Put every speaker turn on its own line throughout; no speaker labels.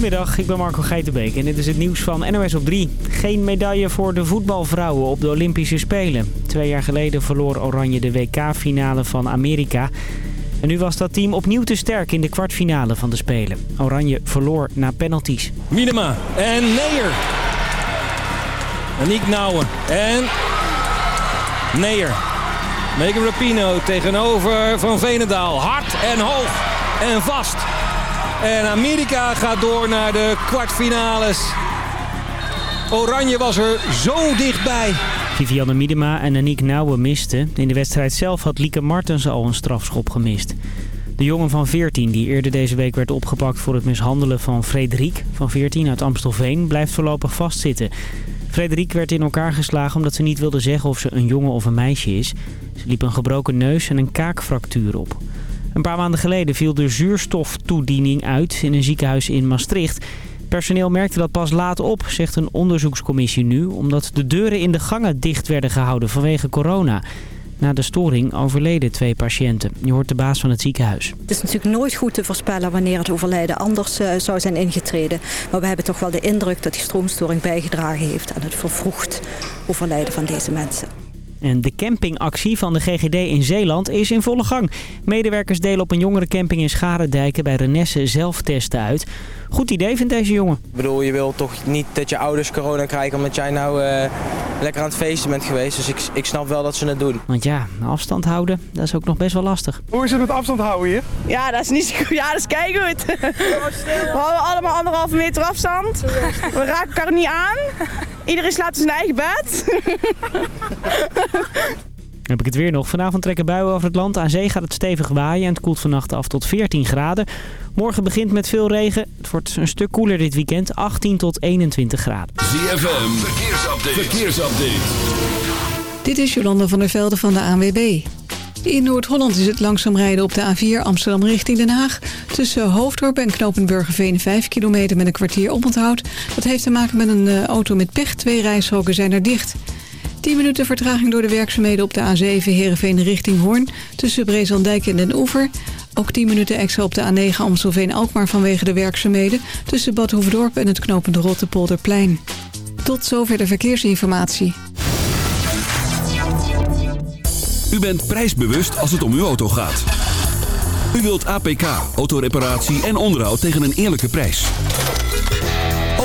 Goedemiddag, ik ben Marco Geitenbeek en dit is het nieuws van NOS op 3. Geen medaille voor de voetbalvrouwen op de Olympische Spelen. Twee jaar geleden verloor Oranje de WK-finale van Amerika. En nu was dat team opnieuw te sterk in de kwartfinale van de Spelen. Oranje verloor na penalties.
Minema en Neer. Aniek Nouwen en Neer. Megan Rapino tegenover Van Venendaal. Hard en hoog en vast. En Amerika gaat door naar de kwartfinales. Oranje was er zo dichtbij.
Vivianne Miedema en Aniek Nouwen misten. In de wedstrijd zelf had Lieke Martens al een strafschop gemist. De jongen van 14 die eerder deze week werd opgepakt voor het mishandelen van Frederik van 14 uit Amstelveen blijft voorlopig vastzitten. Frederik werd in elkaar geslagen omdat ze niet wilde zeggen of ze een jongen of een meisje is. Ze liep een gebroken neus en een kaakfractuur op. Een paar maanden geleden viel de zuurstoftoediening uit in een ziekenhuis in Maastricht. Personeel merkte dat pas laat op, zegt een onderzoekscommissie nu... omdat de deuren in de gangen dicht werden gehouden vanwege corona. Na de storing overleden twee patiënten. Je hoort de baas van het ziekenhuis.
Het is natuurlijk nooit goed te voorspellen wanneer het overlijden anders uh, zou zijn ingetreden. Maar we hebben toch wel de indruk dat die stroomstoring bijgedragen heeft... aan het vervroegd overlijden van deze mensen.
En de campingactie van de GGD in Zeeland is in volle gang. Medewerkers delen op een jongerencamping in Scharendijken bij Renesse zelftesten uit. Goed idee vindt deze jongen.
Ik bedoel, je wil toch niet dat je ouders corona krijgen omdat jij nou uh, lekker aan het feesten bent geweest. Dus ik, ik snap wel dat ze het doen.
Want ja, afstand houden, dat is ook nog best wel lastig.
Hoe is het met afstand houden hier?
Ja, dat is niet zo goed. Ja, dat is keigoed. We houden allemaal anderhalve meter afstand. We raken elkaar niet aan. Iedereen slaapt in zijn eigen bed.
Dan heb ik het weer nog. Vanavond trekken buien over het land. Aan zee gaat het stevig waaien en het koelt vannacht af tot 14 graden. Morgen begint met veel regen. Het wordt een stuk koeler dit weekend. 18 tot 21 graden.
ZFM, verkeersupdate. verkeersupdate.
Dit is Jolanda van der Velde van de ANWB. In Noord-Holland is het langzaam rijden op de A4 Amsterdam richting Den Haag. Tussen Hoofddorp en Knopenburgerveen 5 kilometer met een kwartier oponthoud. Dat heeft te maken met een uh, auto met pech. Twee rijstroken zijn er dicht. 10 minuten vertraging door de werkzaamheden op de A7 Heerenveen richting Hoorn. Tussen Brezandijk en Den Oever. Ook 10 minuten extra op de A9 Amstelveen-Alkmaar vanwege de werkzaamheden. Tussen Bad Hoefdorp en het knopende Rottepolderplein. Tot zover de verkeersinformatie.
U bent prijsbewust als het om uw auto gaat. U wilt APK, autoreparatie en onderhoud tegen een eerlijke prijs.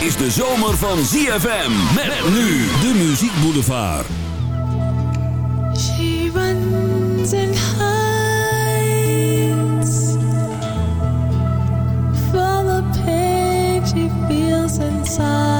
Is de zomer van ZFM. Met nu de Muziek Boulevard.
She feels inside.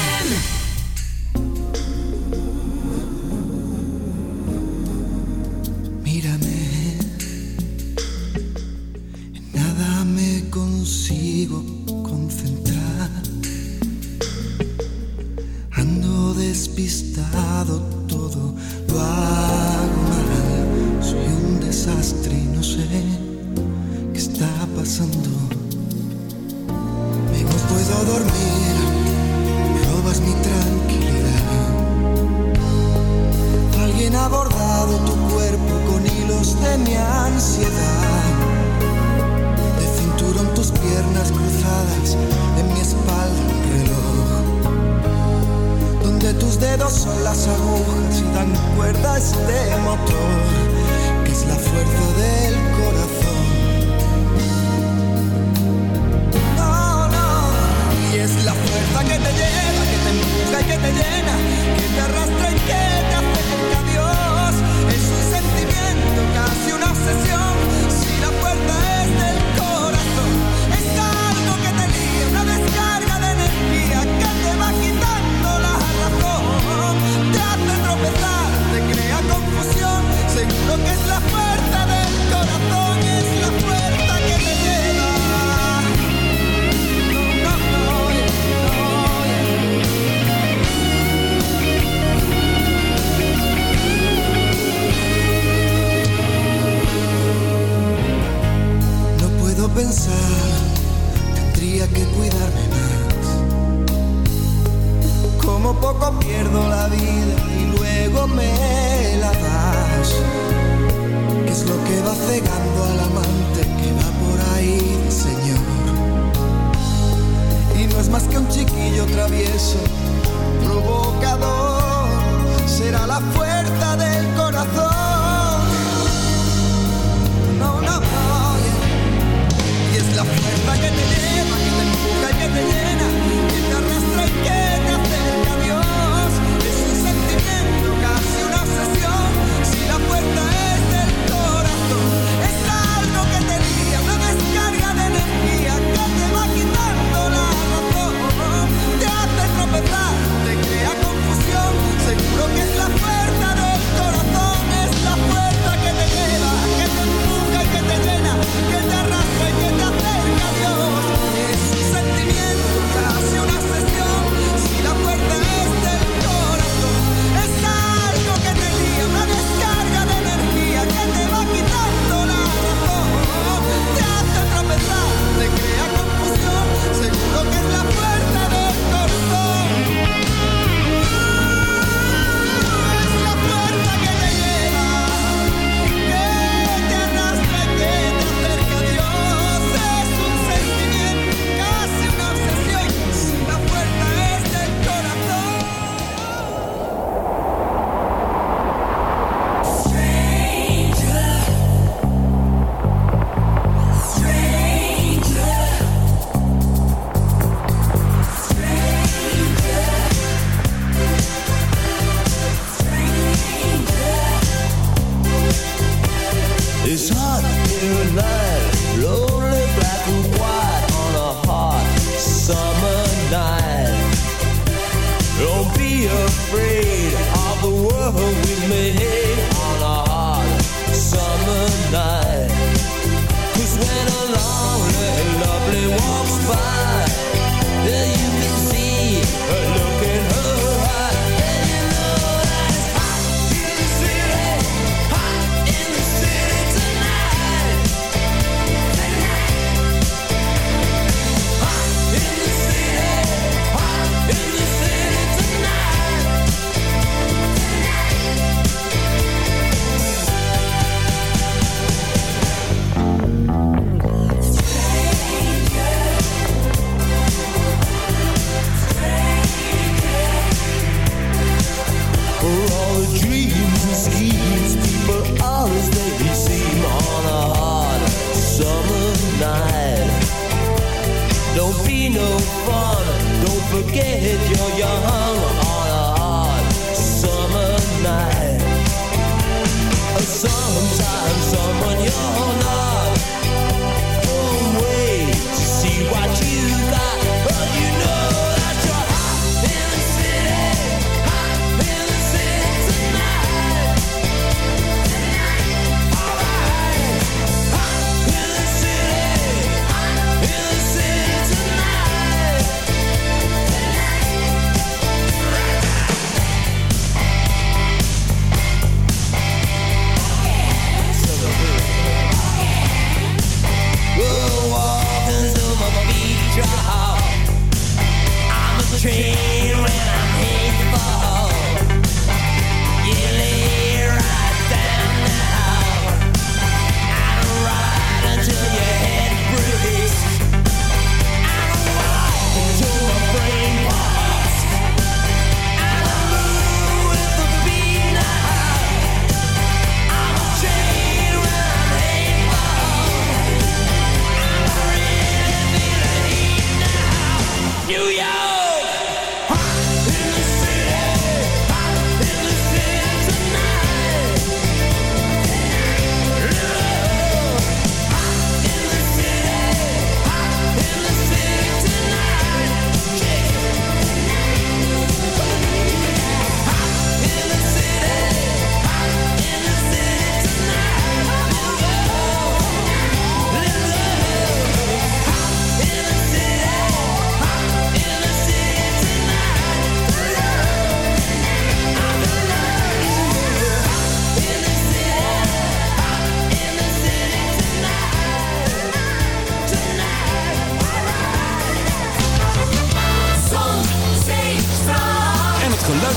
and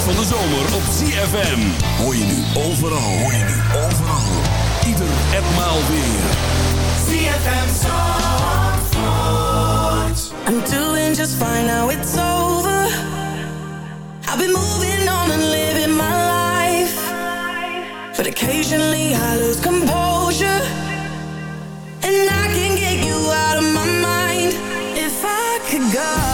van de zomer op ZFM. Hoor je nu overal. Hoor je nu overal. Ieder etmaal weer.
ZFM.
I'm doing just fine now it's over I've been moving on and living my life But occasionally I lose composure And I can get you out of my mind If I could go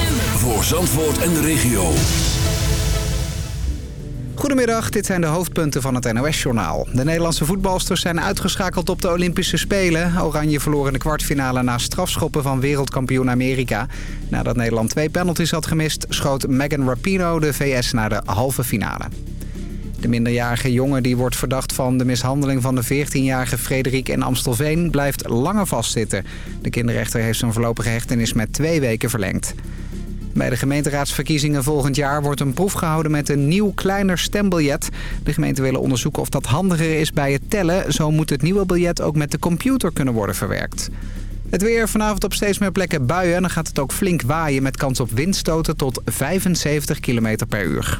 Voor Zandvoort en de regio.
Goedemiddag, dit zijn de hoofdpunten van het NOS-journaal. De Nederlandse voetbalsters zijn uitgeschakeld op de Olympische Spelen. Oranje verloor in de kwartfinale na strafschoppen van wereldkampioen Amerika. Nadat Nederland twee penalties had gemist, schoot Megan Rapinoe de VS naar de halve finale. De minderjarige jongen die wordt verdacht van de mishandeling van de 14-jarige Frederik in Amstelveen blijft langer vastzitten. De kinderrechter heeft zijn voorlopige hechtenis met twee weken verlengd. Bij de gemeenteraadsverkiezingen volgend jaar wordt een proef gehouden met een nieuw kleiner stembiljet. De gemeenten willen onderzoeken of dat handiger is bij het tellen. Zo moet het nieuwe biljet ook met de computer kunnen worden verwerkt. Het weer vanavond op steeds meer plekken buien. En dan gaat het ook flink waaien met kans op windstoten tot 75 km per uur.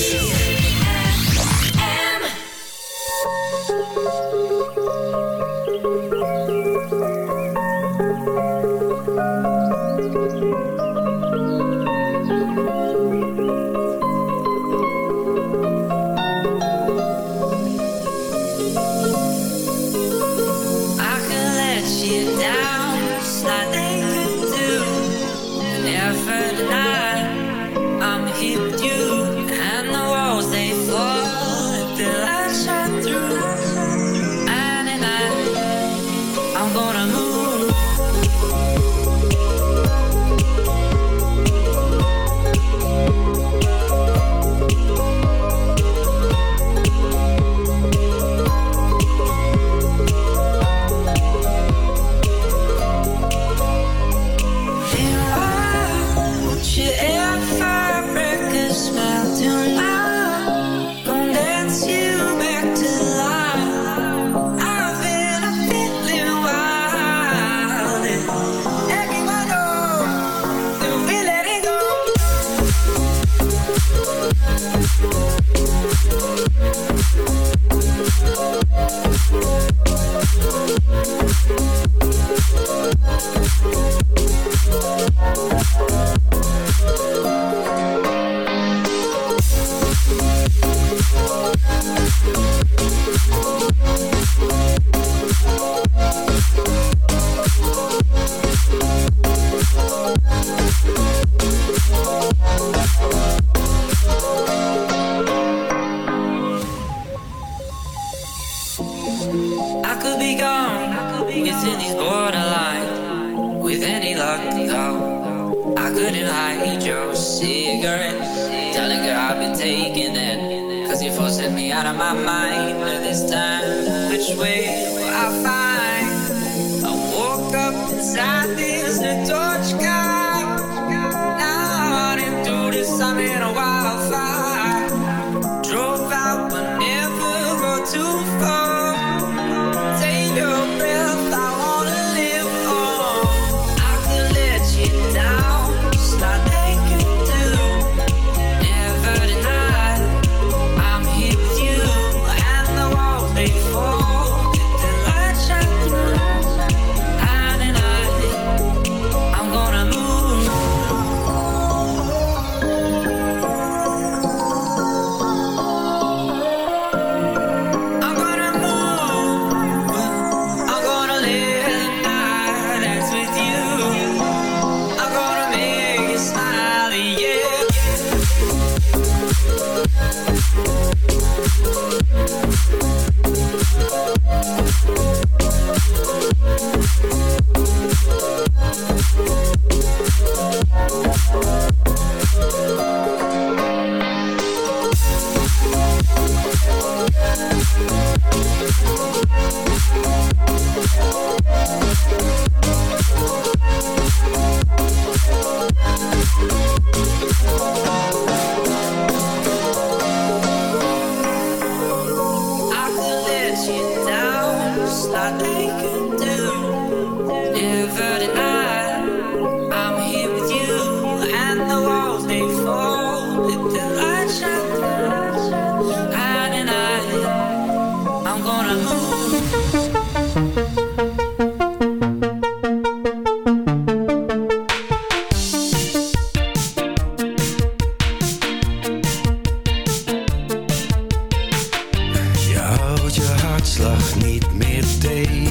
midday.